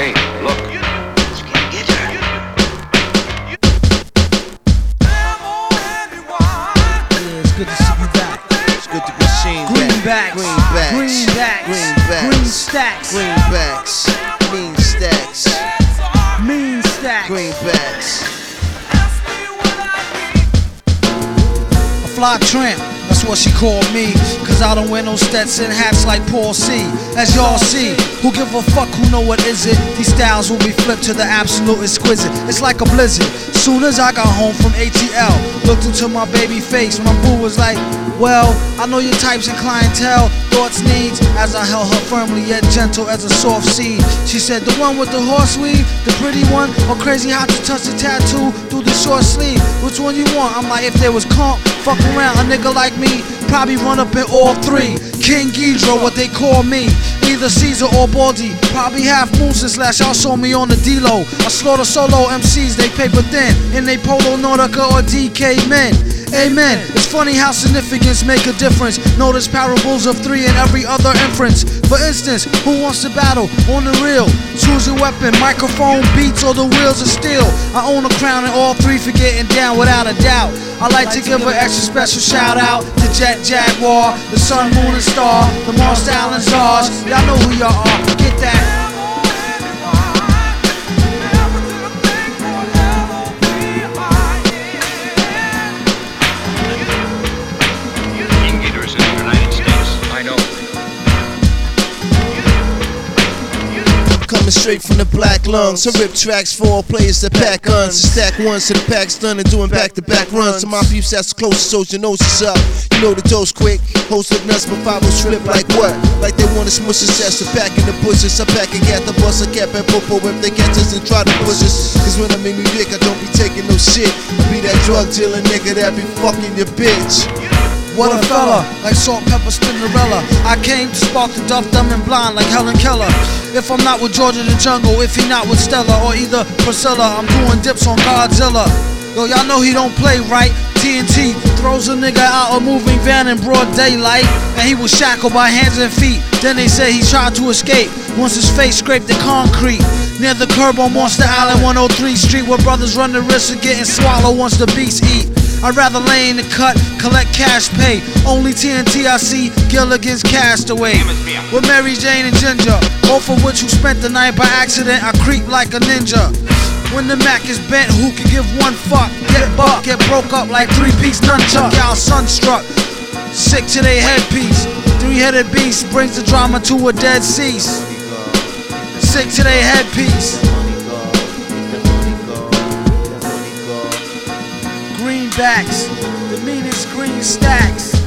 Hey, look. good to see you back. It's good to be seen. Greenbacks, greenbacks, greenbacks, greenbacks, green stacks, greenbacks, greenbacks. A fly tramp that's what she called me. Cause I don't wear no Stetson hats like Paul C. As y'all see, who give a fuck who know what is it? These styles will be flipped to the absolute exquisite. It's like a blizzard. Soon as I got home from ATL, looked into my baby face. My boo was like, Well, I know your types and clientele, thoughts, needs. As I held her firmly yet gentle as a soft seed. She said, The one with the horse weave, the pretty one, or crazy how to touch the tattoo through the short sleeve. Which one you want? I'm like, if there was comp, fuck around, a nigga like me, probably run up in all three. King Geedorah, what they call me. Either Caesar or Baldy. Probably half moose and slash y'all saw me on the D-Lo. I slaughter solo MCs, they paper thin. In they polo Nautica or DK men. Amen. It's funny how significance make a difference. Notice parables of three and every other inference. For instance, who wants to battle on the real? Choose your weapon, microphone, beats, or the wheels of steel. I own a crown and all three for getting down without a doubt. I like to give an extra special shout out to Jet Jaguar, the Sun, Moon, and Star, the Mars, Style, and Zars. Y'all know who y'all are. Coming straight from the black lungs. I rip tracks for all players that pack guns. Stack ones to the pack's done and doing back to back runs. To my peeps that's the closest, so your nose is up. You know the dose quick. Host of nuts, but five slip like what? Like they want to smush. So pack in the bushes. I pack and get the bus. I cap and popo if they catch us and try to push us. Cause when I'm in New York, I don't be taking no shit. Be that drug dealer nigga that be fucking your bitch. What a fella, like salt, pepper, Spinderella. I came to spark the duff, dumb and blind like Helen Keller. If I'm not with Georgia the Jungle, if he not with Stella or either Priscilla, I'm doing dips on Godzilla. Yo, y'all know he don't play right. TNT throws a nigga out a moving van in broad daylight, and he was shackled by hands and feet. Then they say he tried to escape once his face scraped the concrete. Near the curb on Monster Island, 103 Street, where brothers run the risk of getting swallowed once the beasts eat. I'd rather lay in the cut, collect cash pay. Only TNT I see, Gilligan's Castaway. With Mary Jane and Ginger, both of which who spent the night by accident. I creep like a ninja. When the Mac is bent, who can give one fuck? Get buck, get broke up like three piece nunchuck. Y'all sunstruck, sick to their headpiece. Three headed beast brings the drama to a dead cease. Sick to their headpiece. Greenbacks, the meanest green stacks.